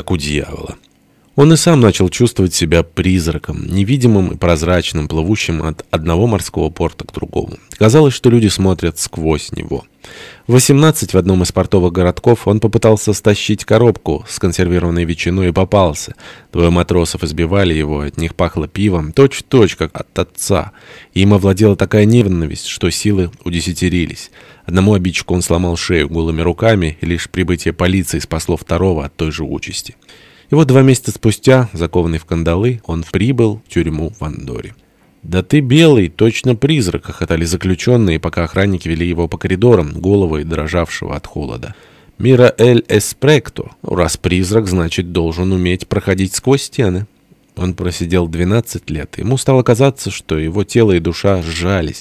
как у дьявола. Он и сам начал чувствовать себя призраком, невидимым и прозрачным, плывущим от одного морского порта к другому. Казалось, что люди смотрят сквозь него. В 18 в одном из портовых городков он попытался стащить коробку с консервированной ветчиной и попался. Двое матросов избивали его, от них пахло пивом, точь-в-точь, -точь, как от отца. им овладела такая нервность, что силы удесятерились. Одному обидчику он сломал шею голыми руками, и лишь прибытие полиции спасло второго от той же участи. И вот два месяца спустя, закованный в кандалы, он прибыл в тюрьму в Андоре. «Да ты белый, точно призрак!» — хохотали заключенные, пока охранники вели его по коридорам, головой дрожавшего от холода. «Мира эль эспректо. Раз призрак, значит, должен уметь проходить сквозь стены». Он просидел 12 лет. Ему стало казаться, что его тело и душа сжались.